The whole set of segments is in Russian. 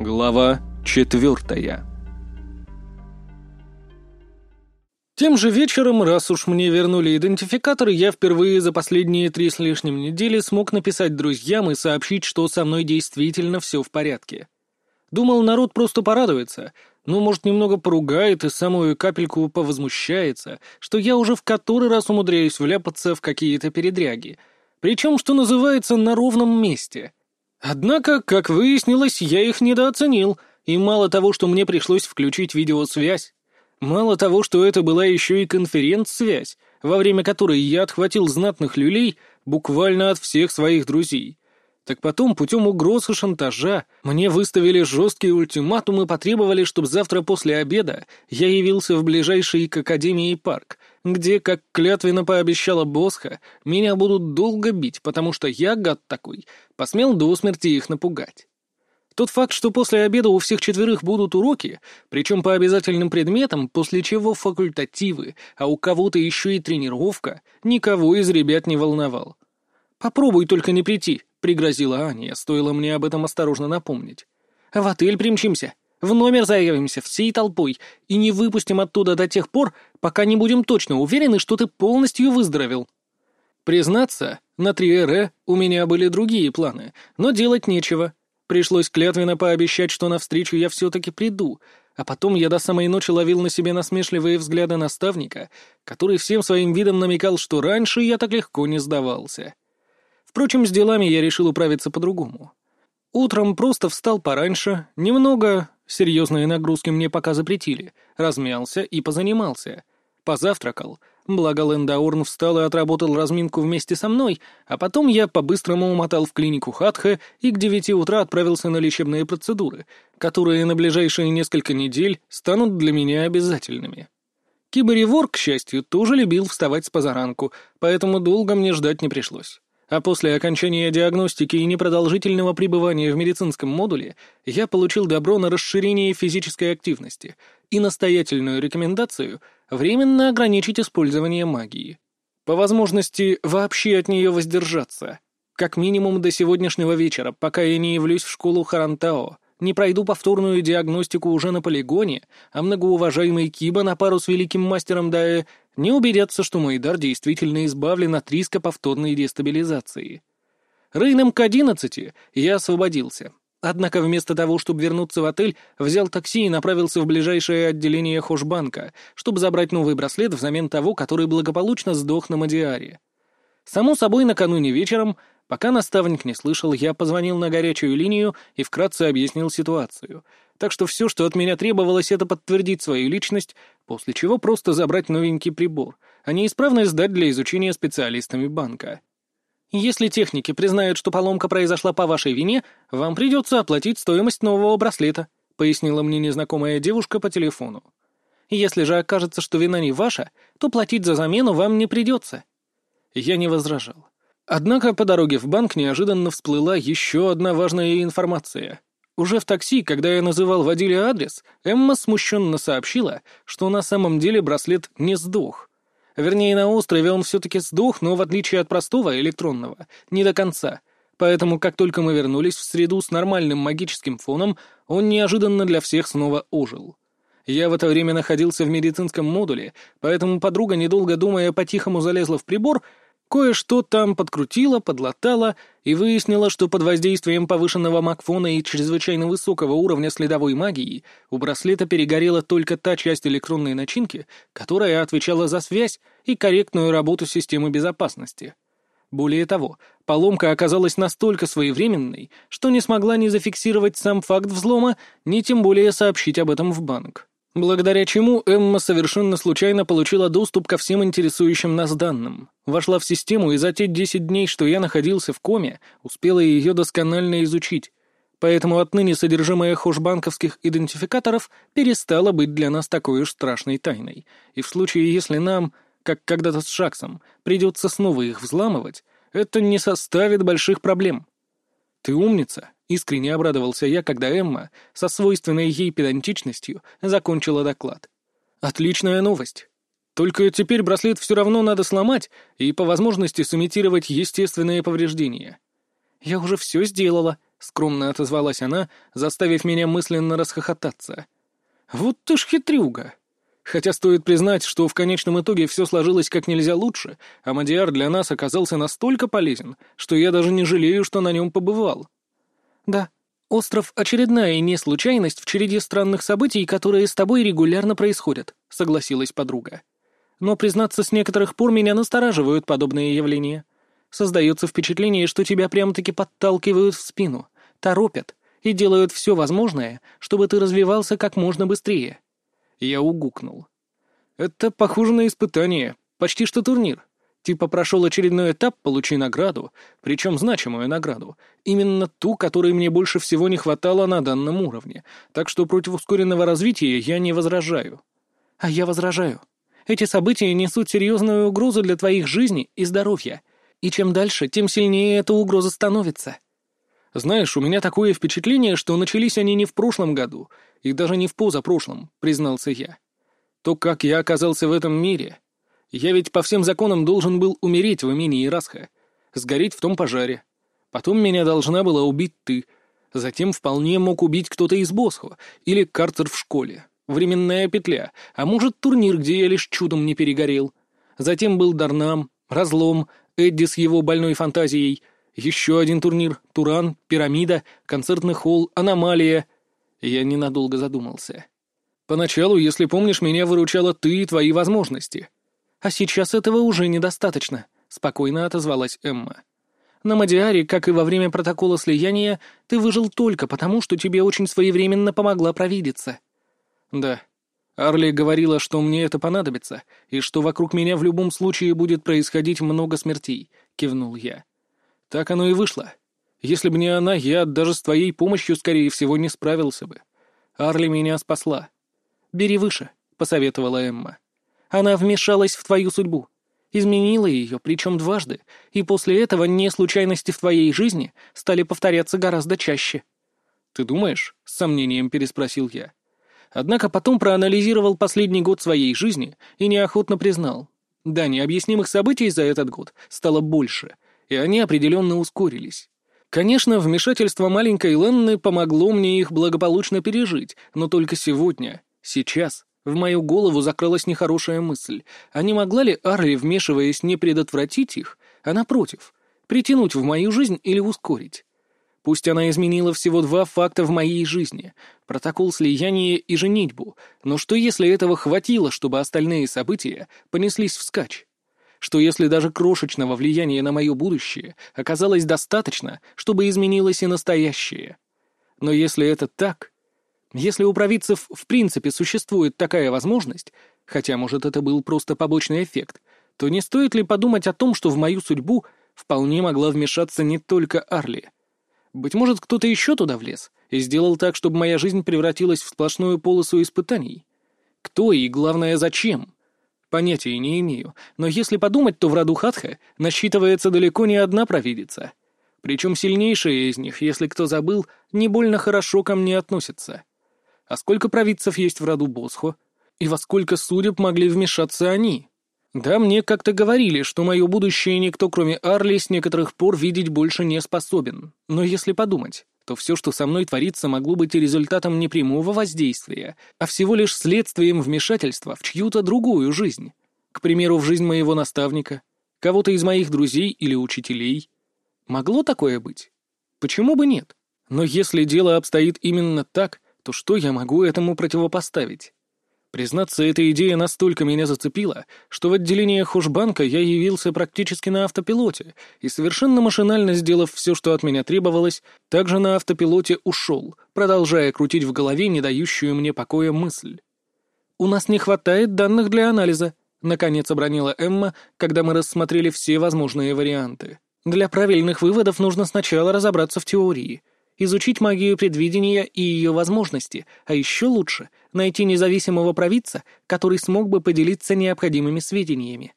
Глава четвертая Тем же вечером, раз уж мне вернули идентификатор, я впервые за последние три с лишним недели смог написать друзьям и сообщить, что со мной действительно все в порядке. Думал, народ просто порадуется, ну, может, немного поругает и самую капельку повозмущается, что я уже в который раз умудряюсь вляпаться в какие-то передряги. Причем, что называется, на ровном месте. Однако, как выяснилось, я их недооценил, и мало того, что мне пришлось включить видеосвязь, мало того, что это была еще и конференц-связь, во время которой я отхватил знатных люлей буквально от всех своих друзей, так потом путем угроз и шантажа мне выставили жесткие ультиматумы и потребовали, чтобы завтра после обеда я явился в ближайший к Академии парк, где, как клятвенно пообещала Босха, меня будут долго бить, потому что я, гад такой, посмел до смерти их напугать. Тот факт, что после обеда у всех четверых будут уроки, причем по обязательным предметам, после чего факультативы, а у кого-то еще и тренировка, никого из ребят не волновал. «Попробуй только не прийти», — пригрозила Аня, стоило мне об этом осторожно напомнить. «В отель примчимся, в номер заявимся всей толпой и не выпустим оттуда до тех пор, пока не будем точно уверены, что ты полностью выздоровел». Признаться, на 3 у меня были другие планы, но делать нечего. Пришлось клятвенно пообещать, что навстречу я все-таки приду, а потом я до самой ночи ловил на себе насмешливые взгляды наставника, который всем своим видом намекал, что раньше я так легко не сдавался. Впрочем, с делами я решил управиться по-другому. Утром просто встал пораньше, немного, серьезные нагрузки мне пока запретили, размялся и позанимался. Позавтракал, благо Лендаурн встал и отработал разминку вместе со мной, а потом я по-быстрому умотал в клинику Хатха и к девяти утра отправился на лечебные процедуры, которые на ближайшие несколько недель станут для меня обязательными. Киборевор, к счастью, тоже любил вставать с позаранку, поэтому долго мне ждать не пришлось. А после окончания диагностики и непродолжительного пребывания в медицинском модуле я получил добро на расширение физической активности и настоятельную рекомендацию временно ограничить использование магии. По возможности вообще от нее воздержаться. Как минимум до сегодняшнего вечера, пока я не явлюсь в школу Харантао, не пройду повторную диагностику уже на полигоне, а многоуважаемый Киба на пару с великим мастером Дае не убедятся, что мой дар действительно избавлен от риска повторной дестабилизации. Рейном к одиннадцати я освободился. Однако вместо того, чтобы вернуться в отель, взял такси и направился в ближайшее отделение Хошбанка, чтобы забрать новый браслет взамен того, который благополучно сдох на Мадиаре. Само собой, накануне вечером, пока наставник не слышал, я позвонил на горячую линию и вкратце объяснил ситуацию — так что все, что от меня требовалось, это подтвердить свою личность, после чего просто забрать новенький прибор, а неисправно сдать для изучения специалистами банка. Если техники признают, что поломка произошла по вашей вине, вам придется оплатить стоимость нового браслета, пояснила мне незнакомая девушка по телефону. Если же окажется, что вина не ваша, то платить за замену вам не придется. Я не возражал. Однако по дороге в банк неожиданно всплыла еще одна важная информация. Уже в такси, когда я называл водиле адрес, Эмма смущенно сообщила, что на самом деле браслет не сдох. Вернее, на острове он все-таки сдох, но в отличие от простого электронного, не до конца. Поэтому, как только мы вернулись в среду с нормальным магическим фоном, он неожиданно для всех снова ожил. Я в это время находился в медицинском модуле, поэтому подруга, недолго думая, по-тихому залезла в прибор Кое-что там подкрутила, подлатала и выяснила, что под воздействием повышенного макфона и чрезвычайно высокого уровня следовой магии у браслета перегорела только та часть электронной начинки, которая отвечала за связь и корректную работу системы безопасности. Более того, поломка оказалась настолько своевременной, что не смогла ни зафиксировать сам факт взлома, ни тем более сообщить об этом в банк благодаря чему Эмма совершенно случайно получила доступ ко всем интересующим нас данным, вошла в систему и за те 10 дней, что я находился в коме, успела ее досконально изучить. Поэтому отныне содержимое хошбанковских идентификаторов перестало быть для нас такой уж страшной тайной. И в случае, если нам, как когда-то с Шаксом, придется снова их взламывать, это не составит больших проблем. «Ты умница», — искренне обрадовался я, когда Эмма со свойственной ей педантичностью закончила доклад. «Отличная новость. Только теперь браслет все равно надо сломать и по возможности сымитировать естественные повреждения». «Я уже все сделала», — скромно отозвалась она, заставив меня мысленно расхохотаться. «Вот ты ж хитрюга!» Хотя стоит признать, что в конечном итоге все сложилось как нельзя лучше, а Мадиар для нас оказался настолько полезен, что я даже не жалею, что на нем побывал. Да, остров — очередная не случайность в череде странных событий, которые с тобой регулярно происходят, — согласилась подруга. Но, признаться, с некоторых пор меня настораживают подобные явления. Создается впечатление, что тебя прямо-таки подталкивают в спину, торопят и делают все возможное, чтобы ты развивался как можно быстрее. Я угукнул. «Это похоже на испытание. Почти что турнир. Типа прошел очередной этап, получи награду, причем значимую награду. Именно ту, которой мне больше всего не хватало на данном уровне. Так что против ускоренного развития я не возражаю». «А я возражаю. Эти события несут серьезную угрозу для твоих жизней и здоровья. И чем дальше, тем сильнее эта угроза становится». «Знаешь, у меня такое впечатление, что начались они не в прошлом году, и даже не в позапрошлом», — признался я. «То, как я оказался в этом мире. Я ведь по всем законам должен был умереть в имении Расха, сгореть в том пожаре. Потом меня должна была убить ты. Затем вполне мог убить кто-то из Босхо или Картер в школе. Временная петля, а может турнир, где я лишь чудом не перегорел. Затем был Дарнам, Разлом, Эдди с его больной фантазией — еще один турнир, Туран, Пирамида, концертный холл, Аномалия. Я ненадолго задумался. Поначалу, если помнишь, меня выручала ты и твои возможности. А сейчас этого уже недостаточно, спокойно отозвалась Эмма. На Мадиаре, как и во время протокола слияния, ты выжил только потому, что тебе очень своевременно помогла провидица. Да. Арли говорила, что мне это понадобится, и что вокруг меня в любом случае будет происходить много смертей, кивнул я. Так оно и вышло. Если бы не она, я даже с твоей помощью, скорее всего, не справился бы. Арли меня спасла. «Бери выше», — посоветовала Эмма. «Она вмешалась в твою судьбу, изменила ее, причем дважды, и после этого не случайности в твоей жизни стали повторяться гораздо чаще». «Ты думаешь?» — с сомнением переспросил я. Однако потом проанализировал последний год своей жизни и неохотно признал. Да, необъяснимых событий за этот год стало больше — и они определенно ускорились. Конечно, вмешательство маленькой Ленны помогло мне их благополучно пережить, но только сегодня, сейчас, в мою голову закралась нехорошая мысль. А не могла ли Арли, вмешиваясь, не предотвратить их, а напротив, притянуть в мою жизнь или ускорить? Пусть она изменила всего два факта в моей жизни — протокол слияния и женитьбу, но что если этого хватило, чтобы остальные события понеслись вскачь? что если даже крошечного влияния на мое будущее оказалось достаточно, чтобы изменилось и настоящее. Но если это так, если у провидцев в принципе существует такая возможность, хотя, может, это был просто побочный эффект, то не стоит ли подумать о том, что в мою судьбу вполне могла вмешаться не только Арли? Быть может, кто-то еще туда влез и сделал так, чтобы моя жизнь превратилась в сплошную полосу испытаний? Кто и, главное, зачем? Понятия не имею, но если подумать, то в роду Хатха насчитывается далеко не одна провидица. Причем сильнейшая из них, если кто забыл, не больно хорошо ко мне относится. А сколько провидцев есть в роду Босхо? И во сколько судеб могли вмешаться они? Да, мне как-то говорили, что мое будущее никто, кроме Арли, с некоторых пор видеть больше не способен. Но если подумать, то все, что со мной творится, могло быть результатом не прямого воздействия, а всего лишь следствием вмешательства в чью-то другую жизнь. К примеру, в жизнь моего наставника, кого-то из моих друзей или учителей. Могло такое быть? Почему бы нет? Но если дело обстоит именно так, то что я могу этому противопоставить? Признаться, эта идея настолько меня зацепила, что в отделение хужбанка я явился практически на автопилоте и, совершенно машинально сделав все, что от меня требовалось, также на автопилоте ушел, продолжая крутить в голове не дающую мне покоя мысль. «У нас не хватает данных для анализа», — наконец обронила Эмма, когда мы рассмотрели все возможные варианты. «Для правильных выводов нужно сначала разобраться в теории» изучить магию предвидения и ее возможности, а еще лучше — найти независимого провидца, который смог бы поделиться необходимыми сведениями.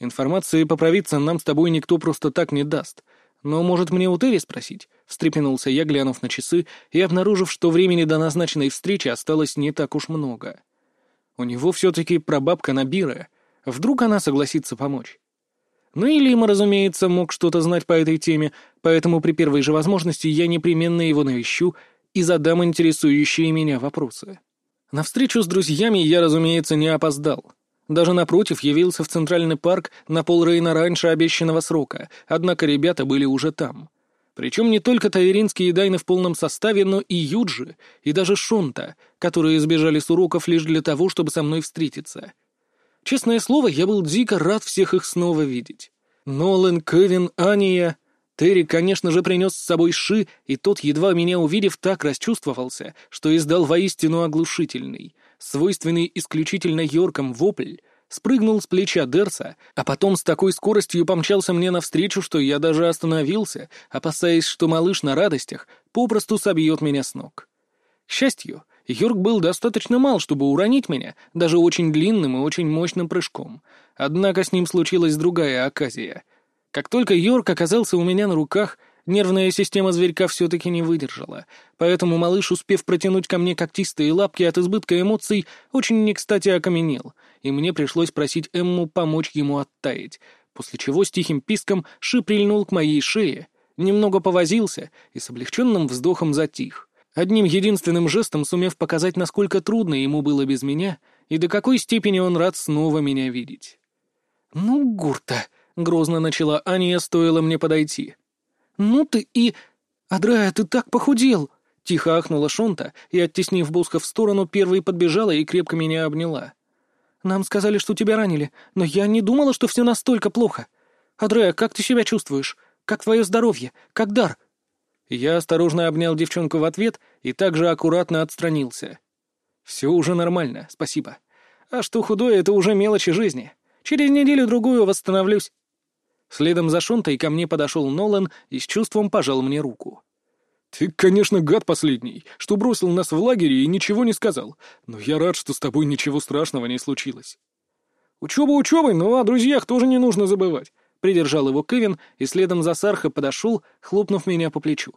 «Информации по провидцам нам с тобой никто просто так не даст. Но, может, мне у Терри спросить?» — встрепенулся я, глянув на часы и обнаружив, что времени до назначенной встречи осталось не так уж много. У него все-таки прабабка Набира. Вдруг она согласится помочь? Ну и Лима, разумеется, мог что-то знать по этой теме, поэтому при первой же возможности я непременно его навещу и задам интересующие меня вопросы. На встречу с друзьями я, разумеется, не опоздал. Даже напротив явился в Центральный парк на полрейна раньше обещанного срока, однако ребята были уже там. Причем не только таверинские дайны в полном составе, но и Юджи, и даже Шонта, которые сбежали с уроков лишь для того, чтобы со мной встретиться. Честное слово, я был дико рад всех их снова видеть. Нолан, Кевин, Ания... Терри, конечно же, принес с собой Ши, и тот, едва меня увидев, так расчувствовался, что издал воистину оглушительный, свойственный исключительно Йоркам вопль, спрыгнул с плеча Дерса, а потом с такой скоростью помчался мне навстречу, что я даже остановился, опасаясь, что малыш на радостях попросту собьет меня с ног. К счастью, Йорк был достаточно мал, чтобы уронить меня, даже очень длинным и очень мощным прыжком. Однако с ним случилась другая оказия. Как только Йорк оказался у меня на руках, Нервная система зверька все-таки не выдержала, поэтому малыш, успев протянуть ко мне когтистые лапки от избытка эмоций, очень не кстати окаменел, и мне пришлось просить Эмму помочь ему оттаять, после чего с тихим писком Ши прильнул к моей шее, немного повозился и с облегченным вздохом затих, одним единственным жестом сумев показать, насколько трудно ему было без меня и до какой степени он рад снова меня видеть. «Ну, Гурта!» — грозно начала Аня, стоило мне подойти — «Ну ты и... Адрая, ты так похудел!» Тихо ахнула Шонта и, оттеснив Буска в сторону, первой подбежала и крепко меня обняла. «Нам сказали, что тебя ранили, но я не думала, что все настолько плохо. Адрея, как ты себя чувствуешь? Как твое здоровье? Как дар?» Я осторожно обнял девчонку в ответ и также аккуратно отстранился. «Все уже нормально, спасибо. А что худое, это уже мелочи жизни. Через неделю-другую восстановлюсь. Следом за Шонтой ко мне подошел Нолан и с чувством пожал мне руку. «Ты, конечно, гад последний, что бросил нас в лагере и ничего не сказал, но я рад, что с тобой ничего страшного не случилось». «Учеба учебой, но о друзьях тоже не нужно забывать», — придержал его Кевин и следом за Сарха подошел, хлопнув меня по плечу.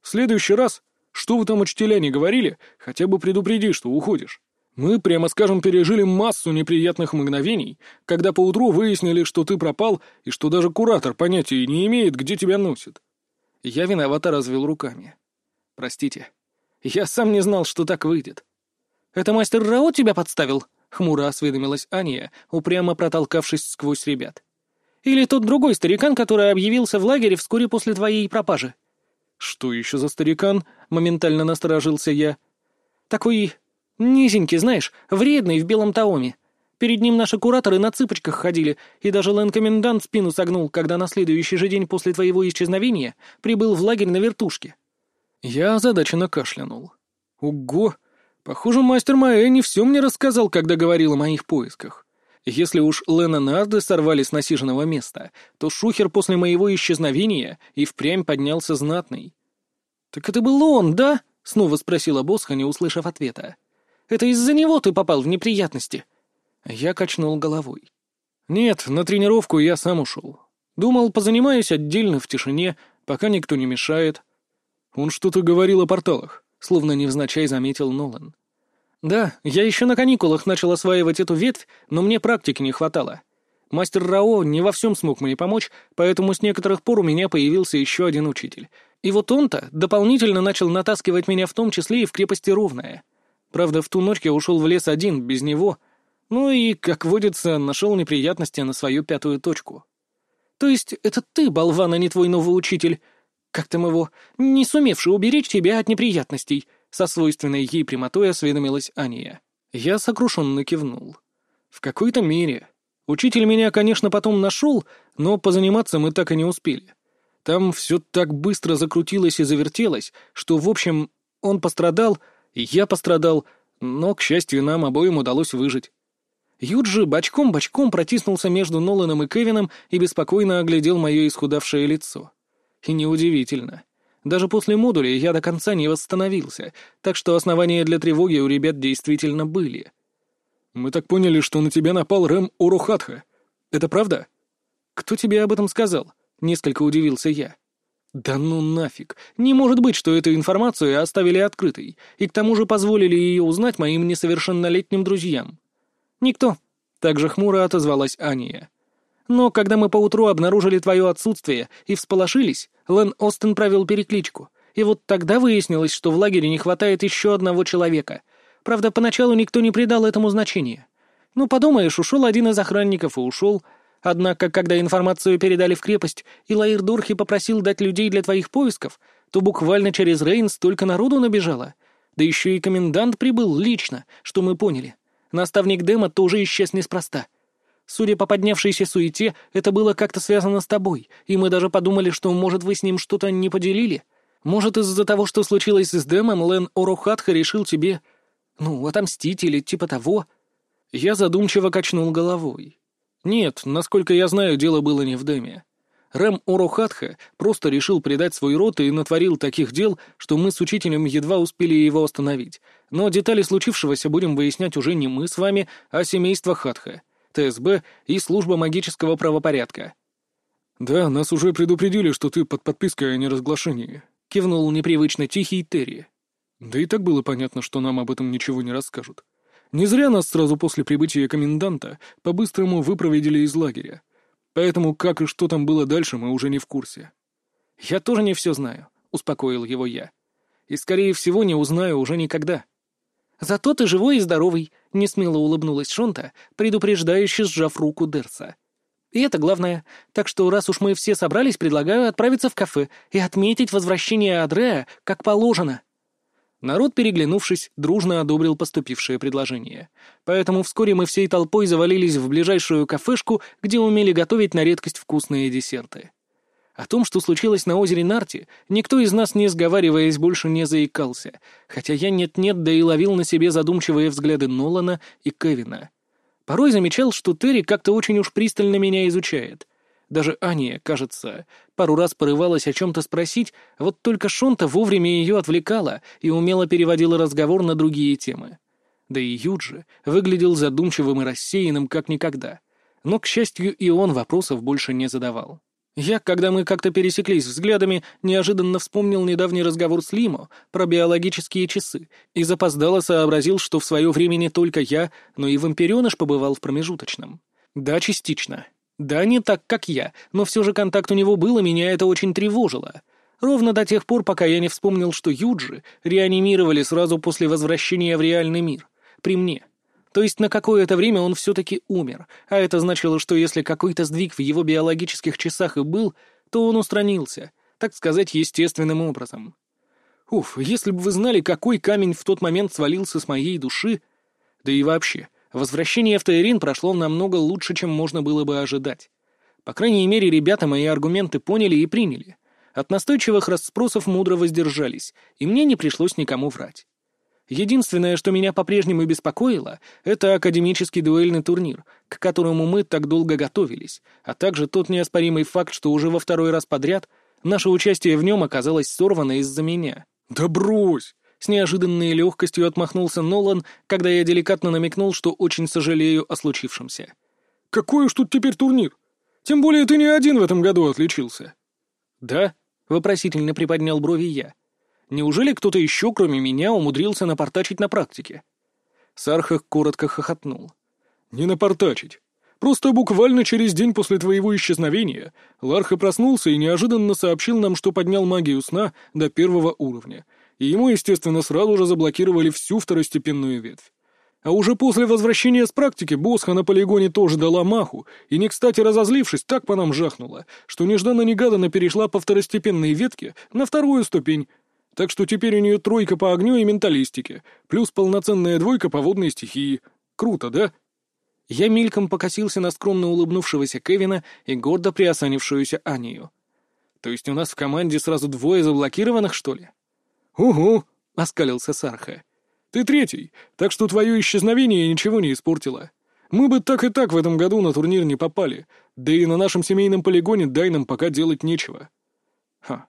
«В следующий раз, что вы там учителя не говорили, хотя бы предупреди, что уходишь». Мы, прямо скажем, пережили массу неприятных мгновений, когда поутру выяснили, что ты пропал, и что даже куратор понятия не имеет, где тебя носит. Я виновато развел руками. Простите. Я сам не знал, что так выйдет. «Это мастер Рао тебя подставил?» — хмуро осведомилась Аня, упрямо протолкавшись сквозь ребят. «Или тот другой старикан, который объявился в лагере вскоре после твоей пропажи?» «Что еще за старикан?» — моментально насторожился я. «Такой Низенький, знаешь, вредный в белом таоме. Перед ним наши кураторы на цыпочках ходили, и даже лэн-комендант спину согнул, когда на следующий же день после твоего исчезновения прибыл в лагерь на вертушке». Я озадаченно кашлянул. «Ого! Похоже, мастер Маэ не все мне рассказал, когда говорил о моих поисках. Если уж Лена Нарды сорвали с насиженного места, то Шухер после моего исчезновения и впрямь поднялся знатный». «Так это был он, да?» — снова спросила Босха, не услышав ответа. Это из-за него ты попал в неприятности?» Я качнул головой. «Нет, на тренировку я сам ушел. Думал, позанимаюсь отдельно в тишине, пока никто не мешает». «Он что-то говорил о порталах», — словно невзначай заметил Нолан. «Да, я еще на каникулах начал осваивать эту ветвь, но мне практики не хватало. Мастер Рао не во всем смог мне помочь, поэтому с некоторых пор у меня появился еще один учитель. И вот он-то дополнительно начал натаскивать меня в том числе и в крепости Ровная. Правда, в ту ночь я ушел в лес один, без него. Ну и, как водится, нашел неприятности на свою пятую точку. То есть это ты, болван, а не твой новый учитель? Как там его? Не сумевший уберечь тебя от неприятностей, со свойственной ей прямотой осведомилась Ания. Я сокрушенно кивнул. В какой-то мере. Учитель меня, конечно, потом нашел, но позаниматься мы так и не успели. Там все так быстро закрутилось и завертелось, что, в общем, он пострадал, я пострадал, но, к счастью, нам обоим удалось выжить. Юджи бочком-бочком протиснулся между Ноланом и Кевином и беспокойно оглядел мое исхудавшее лицо. И неудивительно. Даже после модуля я до конца не восстановился, так что основания для тревоги у ребят действительно были. «Мы так поняли, что на тебя напал Рэм Урухатха. Это правда?» «Кто тебе об этом сказал?» — несколько удивился я. Да ну нафиг. Не может быть, что эту информацию оставили открытой, и к тому же позволили ее узнать моим несовершеннолетним друзьям. Никто. Так же хмуро отозвалась Ания. Но когда мы поутру обнаружили твое отсутствие и всполошились, Лэн Остен провел перекличку. И вот тогда выяснилось, что в лагере не хватает еще одного человека. Правда, поначалу никто не придал этому значения. Ну, подумаешь, ушел один из охранников и ушел. Однако, когда информацию передали в крепость, и Лаир Дурхи попросил дать людей для твоих поисков, то буквально через Рейн столько народу набежало. Да еще и комендант прибыл лично, что мы поняли. Наставник Дема тоже исчез неспроста. Судя по поднявшейся суете, это было как-то связано с тобой, и мы даже подумали, что, может, вы с ним что-то не поделили. Может, из-за того, что случилось с Дэмом, Лен Орухатха решил тебе, ну, отомстить или типа того. Я задумчиво качнул головой. Нет, насколько я знаю, дело было не в Дэме. Рэм Орухатха просто решил предать свой род и натворил таких дел, что мы с учителем едва успели его остановить. Но детали случившегося будем выяснять уже не мы с вами, а семейство Хатха, ТСБ и служба магического правопорядка. «Да, нас уже предупредили, что ты под подпиской о неразглашении», — кивнул непривычно тихий Терри. «Да и так было понятно, что нам об этом ничего не расскажут. Не зря нас сразу после прибытия коменданта по-быстрому выпроводили из лагеря. Поэтому как и что там было дальше, мы уже не в курсе. «Я тоже не все знаю», — успокоил его я. «И, скорее всего, не узнаю уже никогда». «Зато ты живой и здоровый», — несмело улыбнулась Шонта, предупреждающе сжав руку Дерса. «И это главное. Так что, раз уж мы все собрались, предлагаю отправиться в кафе и отметить возвращение Адрея как положено». Народ, переглянувшись, дружно одобрил поступившее предложение. Поэтому вскоре мы всей толпой завалились в ближайшую кафешку, где умели готовить на редкость вкусные десерты. О том, что случилось на озере Нарти, никто из нас, не сговариваясь, больше не заикался, хотя я нет-нет, да и ловил на себе задумчивые взгляды Нолана и Кевина. Порой замечал, что Терри как-то очень уж пристально меня изучает — даже Аня, кажется, пару раз порывалась о чем-то спросить, вот только Шонта вовремя ее отвлекала и умело переводила разговор на другие темы. Да и Юджи выглядел задумчивым и рассеянным, как никогда. Но, к счастью, и он вопросов больше не задавал. Я, когда мы как-то пересеклись взглядами, неожиданно вспомнил недавний разговор с Лимо про биологические часы и запоздало сообразил, что в свое время не только я, но и вампиреныш побывал в промежуточном. Да, частично. Да, не так, как я, но все же контакт у него был, и меня это очень тревожило. Ровно до тех пор, пока я не вспомнил, что Юджи реанимировали сразу после возвращения в реальный мир. При мне. То есть на какое-то время он все-таки умер, а это значило, что если какой-то сдвиг в его биологических часах и был, то он устранился, так сказать, естественным образом. Уф, если бы вы знали, какой камень в тот момент свалился с моей души... Да и вообще, Возвращение в Тайрин прошло намного лучше, чем можно было бы ожидать. По крайней мере, ребята мои аргументы поняли и приняли. От настойчивых расспросов мудро воздержались, и мне не пришлось никому врать. Единственное, что меня по-прежнему беспокоило, это академический дуэльный турнир, к которому мы так долго готовились, а также тот неоспоримый факт, что уже во второй раз подряд наше участие в нем оказалось сорвано из-за меня. «Да брось!» С неожиданной легкостью отмахнулся Нолан, когда я деликатно намекнул, что очень сожалею о случившемся. «Какой уж тут теперь турнир? Тем более ты не один в этом году отличился». «Да?» — вопросительно приподнял брови я. «Неужели кто-то еще, кроме меня, умудрился напортачить на практике?» Сархах коротко хохотнул. «Не напортачить. Просто буквально через день после твоего исчезновения Ларха проснулся и неожиданно сообщил нам, что поднял магию сна до первого уровня — и ему, естественно, сразу же заблокировали всю второстепенную ветвь. А уже после возвращения с практики Босха на полигоне тоже дала маху, и не кстати разозлившись, так по нам жахнула, что нежданно-негаданно перешла по второстепенной ветке на вторую ступень. Так что теперь у нее тройка по огню и менталистике, плюс полноценная двойка по водной стихии. Круто, да? Я мельком покосился на скромно улыбнувшегося Кевина и гордо приосанившуюся Анию. То есть у нас в команде сразу двое заблокированных, что ли? «Угу», — оскалился Сарха. «Ты третий, так что твое исчезновение ничего не испортило. Мы бы так и так в этом году на турнир не попали, да и на нашем семейном полигоне дай нам пока делать нечего». «Ха.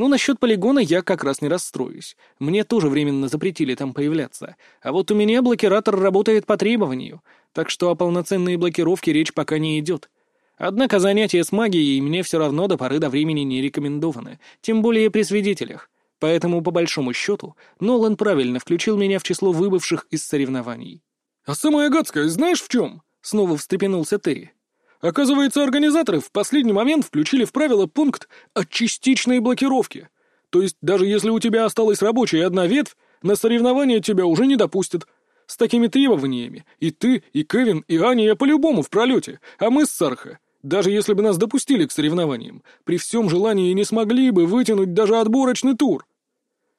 Ну, насчет полигона я как раз не расстроюсь. Мне тоже временно запретили там появляться. А вот у меня блокиратор работает по требованию, так что о полноценной блокировке речь пока не идет». Однако занятия с магией мне все равно до поры до времени не рекомендованы, тем более при свидетелях. Поэтому, по большому счету, Нолан правильно включил меня в число выбывших из соревнований. «А самое гадское знаешь в чем?» — снова встрепенулся Терри. Оказывается, организаторы в последний момент включили в правило пункт о частичной блокировке. То есть даже если у тебя осталась рабочая одна ветвь, на соревнования тебя уже не допустят. С такими требованиями и ты, и Кевин, и Аня по-любому в пролете, а мы с Сарха, даже если бы нас допустили к соревнованиям, при всем желании не смогли бы вытянуть даже отборочный тур.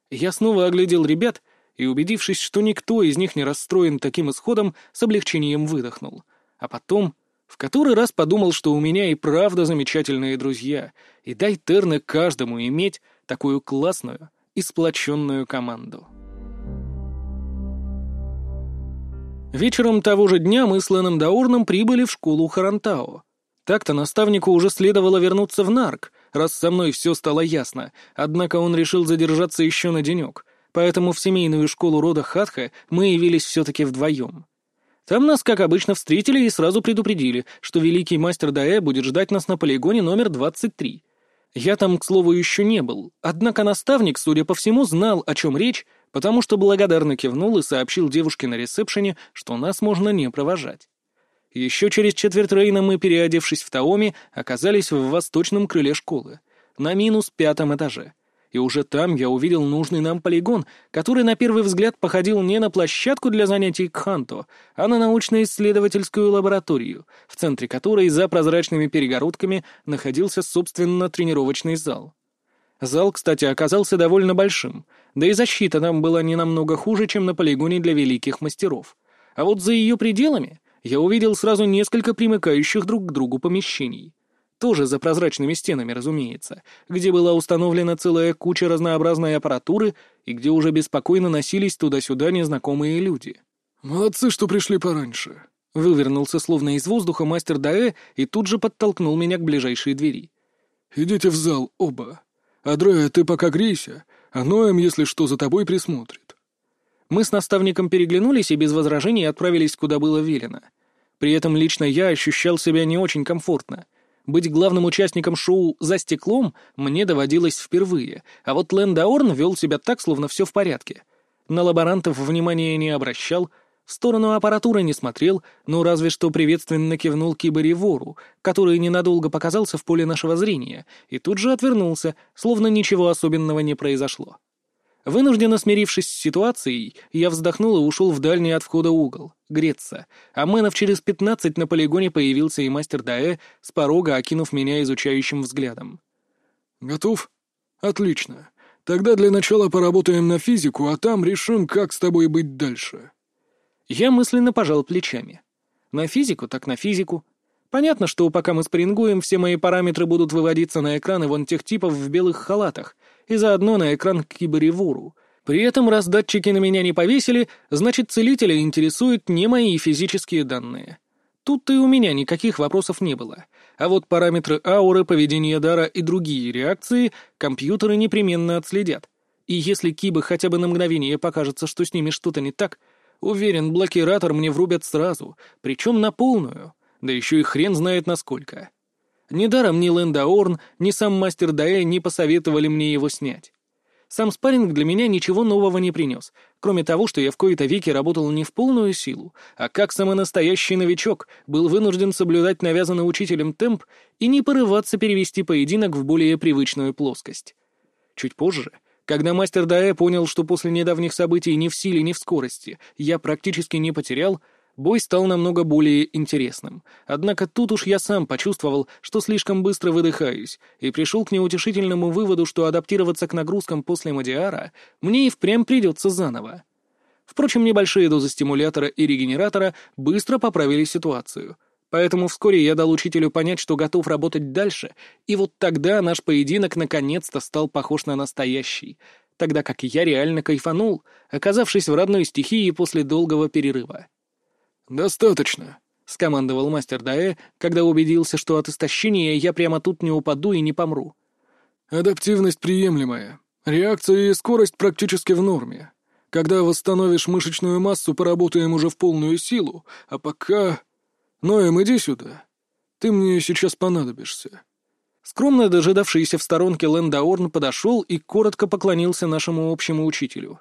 Я снова оглядел ребят и, убедившись, что никто из них не расстроен таким исходом, с облегчением выдохнул. А потом в который раз подумал, что у меня и правда замечательные друзья, и дай Терны каждому иметь такую классную и сплоченную команду. Вечером того же дня мы с Леном Даурном прибыли в школу Харантао. Так-то наставнику уже следовало вернуться в Нарк, раз со мной все стало ясно, однако он решил задержаться еще на денек, поэтому в семейную школу рода Хатха мы явились все-таки вдвоем. Там нас, как обычно, встретили и сразу предупредили, что великий мастер Даэ будет ждать нас на полигоне номер 23. Я там, к слову, еще не был, однако наставник, судя по всему, знал, о чем речь, потому что благодарно кивнул и сообщил девушке на ресепшене, что нас можно не провожать. Еще через четверть Рейна мы, переодевшись в Таоми, оказались в восточном крыле школы, на минус пятом этаже и уже там я увидел нужный нам полигон, который на первый взгляд походил не на площадку для занятий кханто, а на научно-исследовательскую лабораторию, в центре которой за прозрачными перегородками находился, собственно, тренировочный зал. Зал, кстати, оказался довольно большим, да и защита там была не намного хуже, чем на полигоне для великих мастеров. А вот за ее пределами я увидел сразу несколько примыкающих друг к другу помещений — тоже за прозрачными стенами, разумеется, где была установлена целая куча разнообразной аппаратуры и где уже беспокойно носились туда-сюда незнакомые люди. «Молодцы, что пришли пораньше», — вывернулся словно из воздуха мастер Даэ и тут же подтолкнул меня к ближайшей двери. «Идите в зал оба. Адрея, ты пока грейся, а Ноэм, если что, за тобой присмотрит». Мы с наставником переглянулись и без возражений отправились, куда было велено. При этом лично я ощущал себя не очень комфортно — быть главным участником шоу «За стеклом» мне доводилось впервые, а вот Лэндаорн вел себя так, словно все в порядке. На лаборантов внимания не обращал, в сторону аппаратуры не смотрел, но разве что приветственно кивнул Кибери Вору, который ненадолго показался в поле нашего зрения, и тут же отвернулся, словно ничего особенного не произошло. Вынужденно смирившись с ситуацией, я вздохнул и ушел в дальний от входа угол, греться, а мэнов через пятнадцать на полигоне появился и мастер Даэ, с порога окинув меня изучающим взглядом. «Готов? Отлично. Тогда для начала поработаем на физику, а там решим, как с тобой быть дальше». Я мысленно пожал плечами. На физику так на физику. Понятно, что пока мы спрингуем, все мои параметры будут выводиться на экраны вон тех типов в белых халатах, и заодно на экран Киберевуру. При этом, раз датчики на меня не повесили, значит, целителя интересуют не мои физические данные. Тут-то и у меня никаких вопросов не было. А вот параметры ауры, поведения дара и другие реакции компьютеры непременно отследят. И если Кибы хотя бы на мгновение покажется, что с ними что-то не так, уверен, блокиратор мне врубят сразу, причем на полную, да еще и хрен знает насколько. Недаром ни Лэндаорн, ни сам мастер Даэ не посоветовали мне его снять. Сам спарринг для меня ничего нового не принес, кроме того, что я в кои-то веки работал не в полную силу, а как самый настоящий новичок был вынужден соблюдать навязанный учителем темп и не порываться перевести поединок в более привычную плоскость. Чуть позже, когда мастер Даэ понял, что после недавних событий ни в силе, ни в скорости я практически не потерял, Бой стал намного более интересным. Однако тут уж я сам почувствовал, что слишком быстро выдыхаюсь, и пришел к неутешительному выводу, что адаптироваться к нагрузкам после Мадиара мне и впрямь придется заново. Впрочем, небольшие дозы стимулятора и регенератора быстро поправили ситуацию. Поэтому вскоре я дал учителю понять, что готов работать дальше, и вот тогда наш поединок наконец-то стал похож на настоящий, тогда как я реально кайфанул, оказавшись в родной стихии после долгого перерыва. «Достаточно», — скомандовал мастер Даэ, когда убедился, что от истощения я прямо тут не упаду и не помру. «Адаптивность приемлемая. Реакция и скорость практически в норме. Когда восстановишь мышечную массу, поработаем уже в полную силу, а пока... Ноем, иди сюда. Ты мне сейчас понадобишься». Скромно дожидавшийся в сторонке Лэндаорн подошел и коротко поклонился нашему общему учителю.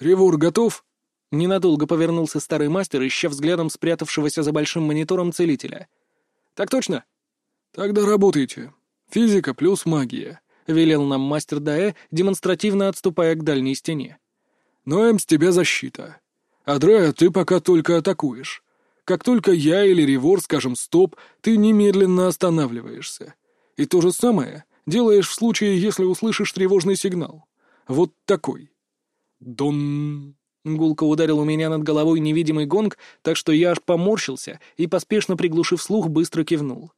«Ревур готов?» Ненадолго повернулся старый мастер, ища взглядом спрятавшегося за большим монитором целителя. Так точно?» «Тогда работайте. Физика плюс магия», — велел нам мастер Даэ, демонстративно отступая к дальней стене. «Ноэм, с тебя защита. Адреа, ты пока только атакуешь. Как только я или Ревор скажем «стоп», ты немедленно останавливаешься. И то же самое делаешь в случае, если услышишь тревожный сигнал. Вот такой. Дон. Гулко ударил у меня над головой невидимый гонг, так что я аж поморщился и, поспешно приглушив слух, быстро кивнул.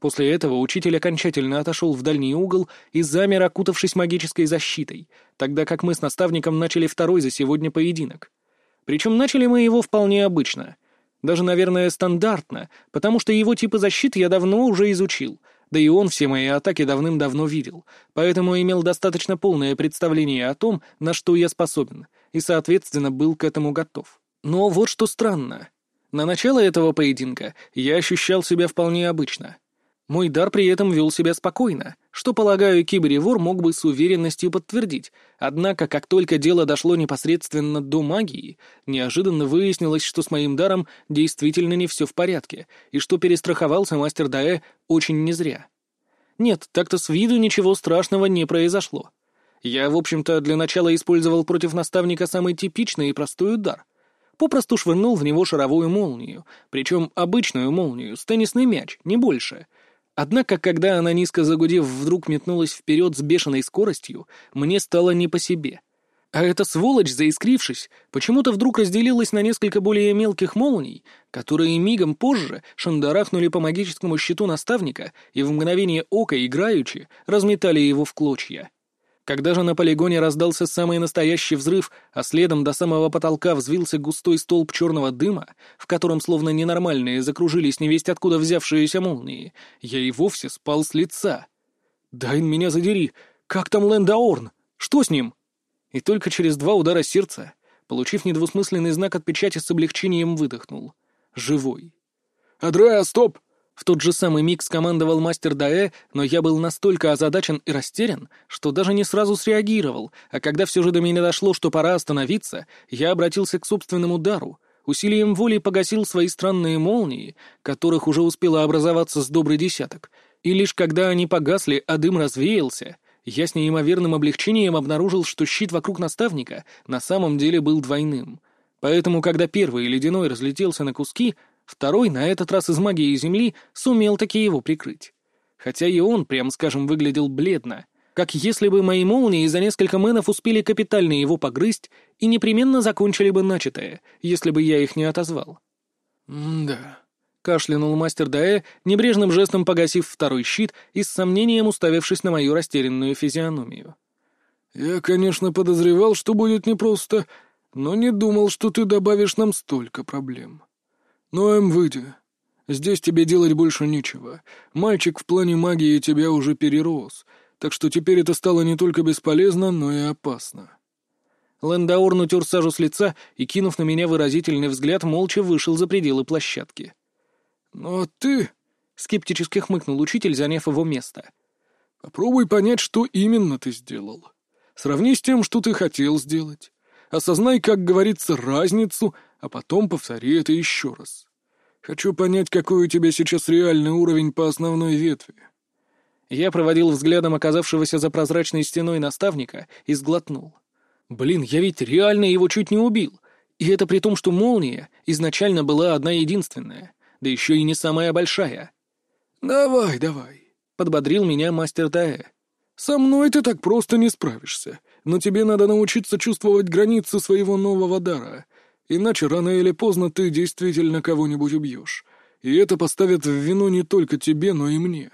После этого учитель окончательно отошел в дальний угол и замер, окутавшись магической защитой, тогда как мы с наставником начали второй за сегодня поединок. Причем начали мы его вполне обычно. Даже, наверное, стандартно, потому что его типы защиты я давно уже изучил, да и он все мои атаки давным-давно видел, поэтому имел достаточно полное представление о том, на что я способен, и, соответственно, был к этому готов. Но вот что странно. На начало этого поединка я ощущал себя вполне обычно — мой дар при этом вел себя спокойно, что, полагаю, Киберевор мог бы с уверенностью подтвердить. Однако, как только дело дошло непосредственно до магии, неожиданно выяснилось, что с моим даром действительно не все в порядке, и что перестраховался мастер Даэ очень не зря. Нет, так-то с виду ничего страшного не произошло. Я, в общем-то, для начала использовал против наставника самый типичный и простой удар. Попросту швырнул в него шаровую молнию, причем обычную молнию, с теннисный мяч, не больше — Однако, когда она, низко загудев, вдруг метнулась вперед с бешеной скоростью, мне стало не по себе. А эта сволочь, заискрившись, почему-то вдруг разделилась на несколько более мелких молний, которые мигом позже шандарахнули по магическому щиту наставника и в мгновение ока играючи разметали его в клочья. Когда же на полигоне раздался самый настоящий взрыв, а следом до самого потолка взвился густой столб черного дыма, в котором словно ненормальные закружились невесть откуда взявшиеся молнии, я и вовсе спал с лица. «Дайн меня задери! Как там Лэндаорн? Что с ним?» И только через два удара сердца, получив недвусмысленный знак от печати с облегчением, выдохнул. «Живой!» «Адреа, стоп!» В тот же самый миг скомандовал мастер Даэ, но я был настолько озадачен и растерян, что даже не сразу среагировал, а когда все же до меня дошло, что пора остановиться, я обратился к собственному дару, усилием воли погасил свои странные молнии, которых уже успело образоваться с добрый десяток, и лишь когда они погасли, а дым развеялся, я с неимоверным облегчением обнаружил, что щит вокруг наставника на самом деле был двойным. Поэтому, когда первый ледяной разлетелся на куски, Второй, на этот раз из магии Земли, сумел таки его прикрыть. Хотя и он, прям скажем, выглядел бледно, как если бы мои молнии за несколько мэнов успели капитально его погрызть и непременно закончили бы начатое, если бы я их не отозвал. «Да», — кашлянул мастер Даэ, небрежным жестом погасив второй щит и с сомнением уставившись на мою растерянную физиономию. «Я, конечно, подозревал, что будет непросто, но не думал, что ты добавишь нам столько проблем». «Ну, Эм, выйди. Здесь тебе делать больше нечего. Мальчик в плане магии тебя уже перерос, так что теперь это стало не только бесполезно, но и опасно». Лэндаурн утер сажу с лица и, кинув на меня выразительный взгляд, молча вышел за пределы площадки. «Ну а ты...» — скептически хмыкнул учитель, заняв его место. «Попробуй понять, что именно ты сделал. Сравни с тем, что ты хотел сделать. Осознай, как говорится, разницу, а потом повтори это еще раз. Хочу понять, какой у тебя сейчас реальный уровень по основной ветви». Я проводил взглядом оказавшегося за прозрачной стеной наставника и сглотнул. «Блин, я ведь реально его чуть не убил. И это при том, что молния изначально была одна единственная, да еще и не самая большая». «Давай, давай», — подбодрил меня мастер Таэ. «Со мной ты так просто не справишься, но тебе надо научиться чувствовать границы своего нового дара, Иначе рано или поздно ты действительно кого-нибудь убьешь. И это поставит в вину не только тебе, но и мне.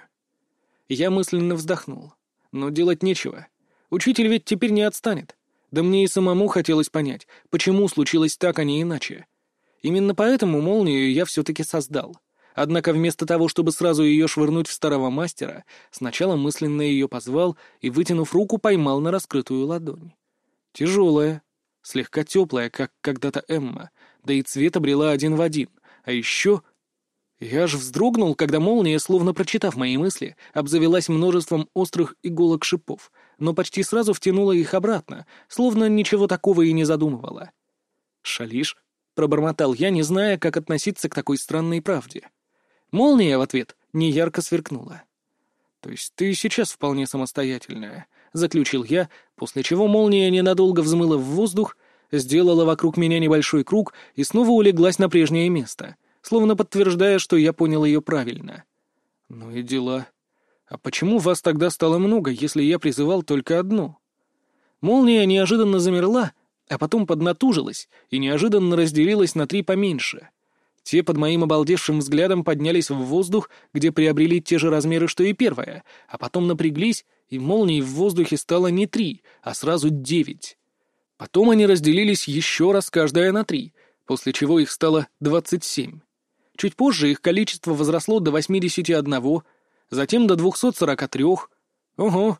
Я мысленно вздохнул. Но делать нечего. Учитель ведь теперь не отстанет. Да мне и самому хотелось понять, почему случилось так, а не иначе. Именно поэтому молнию я все-таки создал. Однако вместо того, чтобы сразу ее швырнуть в старого мастера, сначала мысленно ее позвал и, вытянув руку, поймал на раскрытую ладонь. Тяжелая, слегка теплая, как когда-то Эмма, да и цвет обрела один в один. А еще... Я аж вздрогнул, когда молния, словно прочитав мои мысли, обзавелась множеством острых иголок шипов, но почти сразу втянула их обратно, словно ничего такого и не задумывала. «Шалиш?» — пробормотал я, не зная, как относиться к такой странной правде. Молния в ответ неярко сверкнула. «То есть ты сейчас вполне самостоятельная», — заключил я, после чего молния ненадолго взмыла в воздух, сделала вокруг меня небольшой круг и снова улеглась на прежнее место, словно подтверждая, что я понял ее правильно. «Ну и дела. А почему вас тогда стало много, если я призывал только одну?» Молния неожиданно замерла, а потом поднатужилась и неожиданно разделилась на три поменьше — те под моим обалдевшим взглядом поднялись в воздух, где приобрели те же размеры, что и первая, а потом напряглись, и молний в воздухе стало не три, а сразу девять. Потом они разделились еще раз каждая на три, после чего их стало двадцать семь. Чуть позже их количество возросло до восьмидесяти одного, затем до двухсот сорока трех. Ого!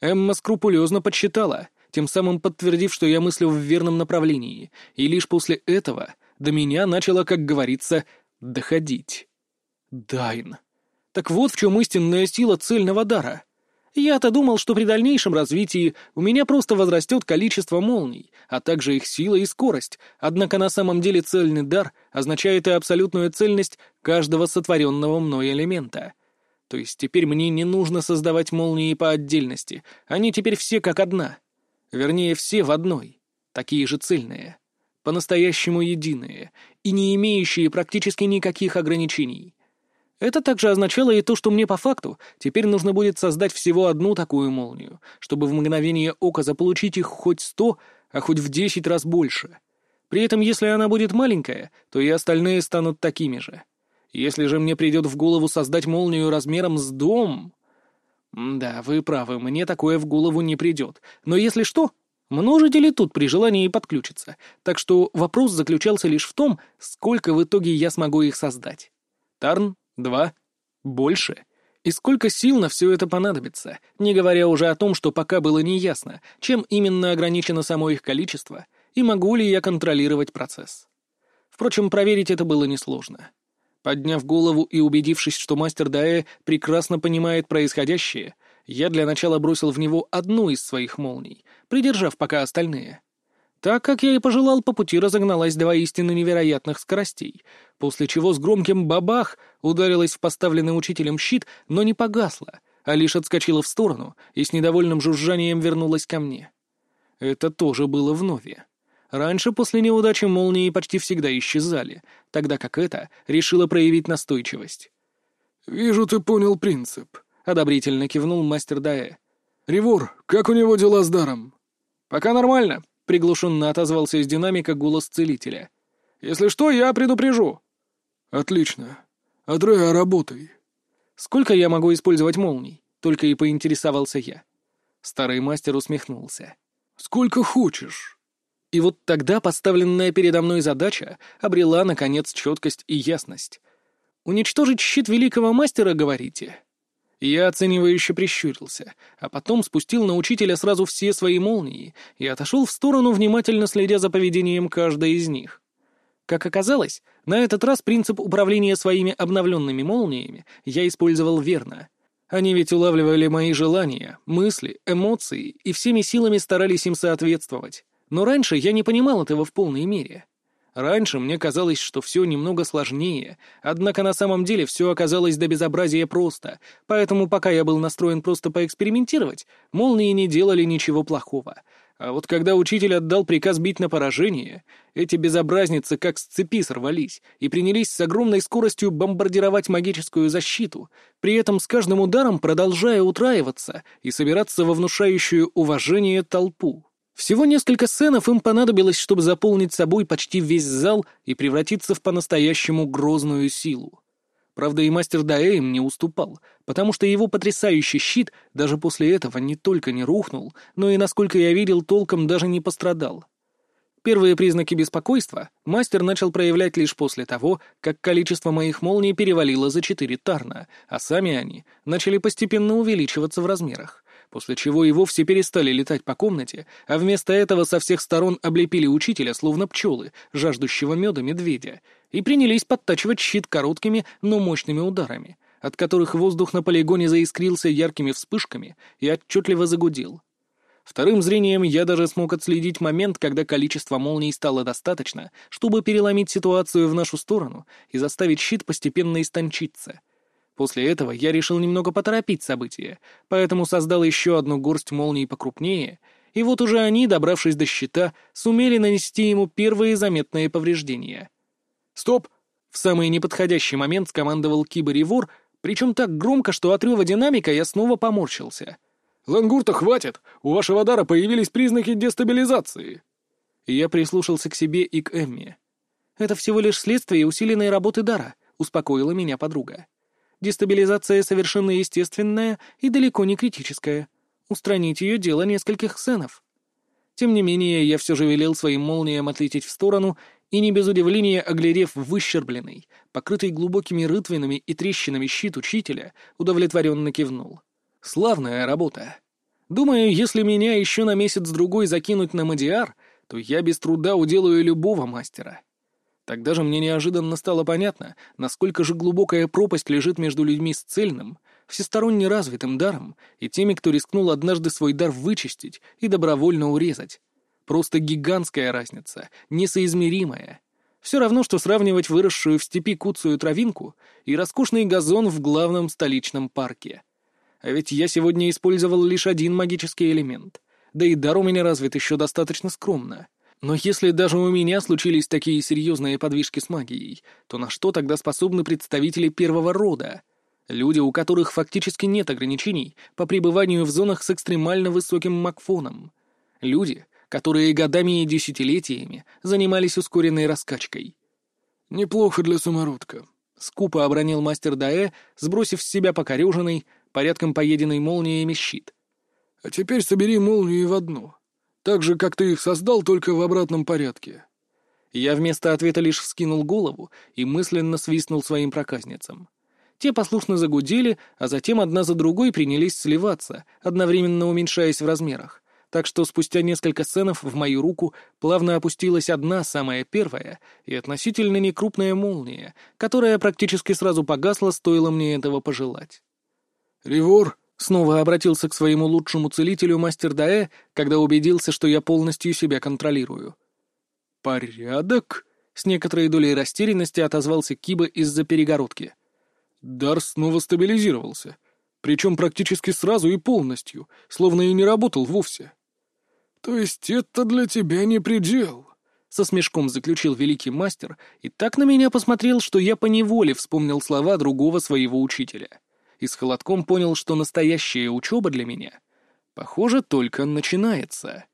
Эмма скрупулезно подсчитала, тем самым подтвердив, что я мыслю в верном направлении, и лишь после этого до меня начало, как говорится, доходить. Дайн. Так вот в чем истинная сила цельного дара. Я-то думал, что при дальнейшем развитии у меня просто возрастет количество молний, а также их сила и скорость, однако на самом деле цельный дар означает и абсолютную цельность каждого сотворенного мной элемента. То есть теперь мне не нужно создавать молнии по отдельности, они теперь все как одна. Вернее, все в одной, такие же цельные по-настоящему единые и не имеющие практически никаких ограничений. Это также означало и то, что мне по факту теперь нужно будет создать всего одну такую молнию, чтобы в мгновение ока заполучить их хоть сто, а хоть в десять раз больше. При этом, если она будет маленькая, то и остальные станут такими же. Если же мне придет в голову создать молнию размером с дом... Да, вы правы, мне такое в голову не придет. Но если что, Множители тут при желании подключатся, так что вопрос заключался лишь в том, сколько в итоге я смогу их создать. Тарн? Два? Больше? И сколько сил на все это понадобится, не говоря уже о том, что пока было неясно, чем именно ограничено само их количество, и могу ли я контролировать процесс. Впрочем, проверить это было несложно. Подняв голову и убедившись, что мастер Даэ прекрасно понимает происходящее, я для начала бросил в него одну из своих молний, придержав пока остальные. Так, как я и пожелал, по пути разогналась до воистину невероятных скоростей, после чего с громким бабах ударилась в поставленный учителем щит, но не погасла, а лишь отскочила в сторону и с недовольным жужжанием вернулась ко мне. Это тоже было вновь. Раньше после неудачи молнии почти всегда исчезали, тогда как это решила проявить настойчивость. «Вижу, ты понял принцип», — одобрительно кивнул мастер Даэ. «Ривор, как у него дела с даром?» «Пока нормально», — приглушенно отозвался из динамика голос целителя. «Если что, я предупрежу». «Отлично. Адреа, работай». «Сколько я могу использовать молний?» — только и поинтересовался я. Старый мастер усмехнулся. «Сколько хочешь». И вот тогда поставленная передо мной задача обрела, наконец, четкость и ясность. «Уничтожить щит великого мастера, говорите?» Я оценивающе прищурился, а потом спустил на учителя сразу все свои молнии и отошел в сторону, внимательно следя за поведением каждой из них. Как оказалось, на этот раз принцип управления своими обновленными молниями я использовал верно. Они ведь улавливали мои желания, мысли, эмоции и всеми силами старались им соответствовать. Но раньше я не понимал этого в полной мере. Раньше мне казалось, что все немного сложнее, однако на самом деле все оказалось до безобразия просто, поэтому пока я был настроен просто поэкспериментировать, молнии не делали ничего плохого. А вот когда учитель отдал приказ бить на поражение, эти безобразницы как с цепи сорвались и принялись с огромной скоростью бомбардировать магическую защиту, при этом с каждым ударом продолжая утраиваться и собираться во внушающую уважение толпу. Всего несколько сценов им понадобилось, чтобы заполнить собой почти весь зал и превратиться в по-настоящему грозную силу. Правда, и мастер Даэ им не уступал, потому что его потрясающий щит даже после этого не только не рухнул, но и, насколько я видел, толком даже не пострадал. Первые признаки беспокойства мастер начал проявлять лишь после того, как количество моих молний перевалило за четыре тарна, а сами они начали постепенно увеличиваться в размерах после чего и вовсе перестали летать по комнате, а вместо этого со всех сторон облепили учителя, словно пчелы, жаждущего меда медведя, и принялись подтачивать щит короткими, но мощными ударами, от которых воздух на полигоне заискрился яркими вспышками и отчетливо загудел. Вторым зрением я даже смог отследить момент, когда количество молний стало достаточно, чтобы переломить ситуацию в нашу сторону и заставить щит постепенно истончиться. После этого я решил немного поторопить события, поэтому создал еще одну горсть молний покрупнее, и вот уже они, добравшись до щита, сумели нанести ему первые заметные повреждения. «Стоп!» — в самый неподходящий момент скомандовал Киборевор, причем так громко, что от рева динамика я снова поморщился — «Лангурта хватит! У вашего дара появились признаки дестабилизации!» Я прислушался к себе и к Эмме. «Это всего лишь следствие усиленной работы дара», — успокоила меня подруга. «Дестабилизация совершенно естественная и далеко не критическая. Устранить ее — дело нескольких сценов». Тем не менее, я все же велел своим молниям отлететь в сторону и, не без удивления оглядев выщербленный, покрытый глубокими рытвинами и трещинами щит учителя, удовлетворенно кивнул. Славная работа. Думаю, если меня еще на месяц-другой закинуть на Мадиар, то я без труда уделаю любого мастера. Тогда же мне неожиданно стало понятно, насколько же глубокая пропасть лежит между людьми с цельным, всесторонне развитым даром и теми, кто рискнул однажды свой дар вычистить и добровольно урезать. Просто гигантская разница, несоизмеримая. Все равно, что сравнивать выросшую в степи куцую травинку и роскошный газон в главном столичном парке. А ведь я сегодня использовал лишь один магический элемент. Да и дар у меня развит еще достаточно скромно. Но если даже у меня случились такие серьезные подвижки с магией, то на что тогда способны представители первого рода? Люди, у которых фактически нет ограничений по пребыванию в зонах с экстремально высоким макфоном. Люди, которые годами и десятилетиями занимались ускоренной раскачкой. «Неплохо для самородка», — скупо обронил мастер Даэ, сбросив с себя покореженный, порядком поеденный молниями щит. «А теперь собери молнии в одну. Так же, как ты их создал, только в обратном порядке». Я вместо ответа лишь вскинул голову и мысленно свистнул своим проказницам. Те послушно загудели, а затем одна за другой принялись сливаться, одновременно уменьшаясь в размерах. Так что спустя несколько сценов в мою руку плавно опустилась одна, самая первая, и относительно некрупная молния, которая практически сразу погасла, стоило мне этого пожелать. «Ривор!» — снова обратился к своему лучшему целителю мастер Даэ, когда убедился, что я полностью себя контролирую. «Порядок?» — с некоторой долей растерянности отозвался Киба из-за перегородки. Дар снова стабилизировался, причем практически сразу и полностью, словно и не работал вовсе. «То есть это для тебя не предел?» Со смешком заключил великий мастер и так на меня посмотрел, что я поневоле вспомнил слова другого своего учителя и с холодком понял, что настоящая учеба для меня, похоже, только начинается.